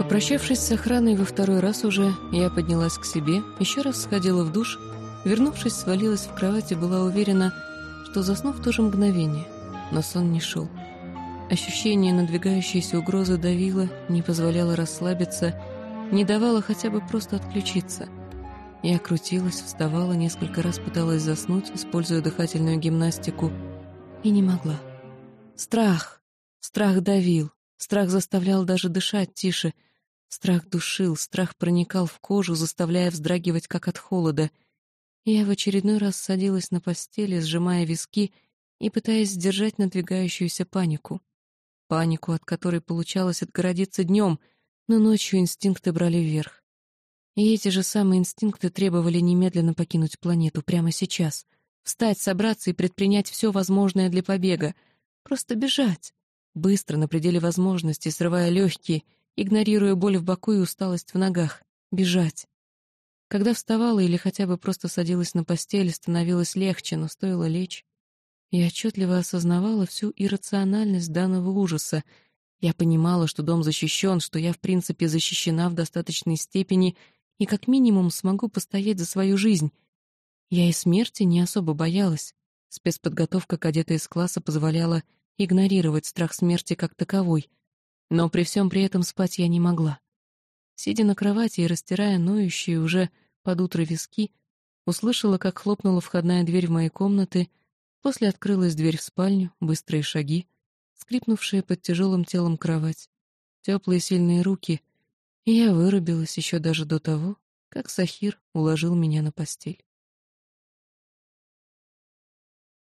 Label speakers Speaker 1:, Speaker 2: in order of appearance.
Speaker 1: Попрощавшись с охраной во второй раз уже, я поднялась к себе, еще раз сходила в душ, вернувшись, свалилась в кровать и была уверена, что засну в то же мгновение, но сон не шел. Ощущение надвигающейся угрозы давило, не позволяло расслабиться, не давало хотя бы просто отключиться. Я крутилась, вставала, несколько раз пыталась заснуть, используя дыхательную гимнастику, и не могла. Страх! Страх давил, страх заставлял даже дышать тише, страх душил, страх проникал в кожу, заставляя вздрагивать, как от холода. Я в очередной раз садилась на постели, сжимая виски и пытаясь сдержать надвигающуюся панику. Панику, от которой получалось отгородиться днем, но ночью инстинкты брали вверх. И эти же самые инстинкты требовали немедленно покинуть планету прямо сейчас, встать, собраться и предпринять все возможное для побега, просто бежать, быстро, на пределе возможностей, срывая легкие, игнорируя боль в боку и усталость в ногах, бежать. Когда вставала или хотя бы просто садилась на постель, становилось легче, но стоило лечь, я отчетливо осознавала всю иррациональность данного ужаса. Я понимала, что дом защищен, что я, в принципе, защищена в достаточной степени и как минимум смогу постоять за свою жизнь. Я и смерти не особо боялась. Спецподготовка кадета из класса позволяла игнорировать страх смерти как таковой, но при всем при этом спать я не могла. Сидя на кровати и растирая ноющие уже под утро виски, услышала, как хлопнула входная дверь в моей комнаты — После открылась дверь в спальню, быстрые шаги, скрипнувшие под тяжелым телом кровать, теплые сильные руки, и я вырубилась еще даже до того, как Сахир уложил меня на постель.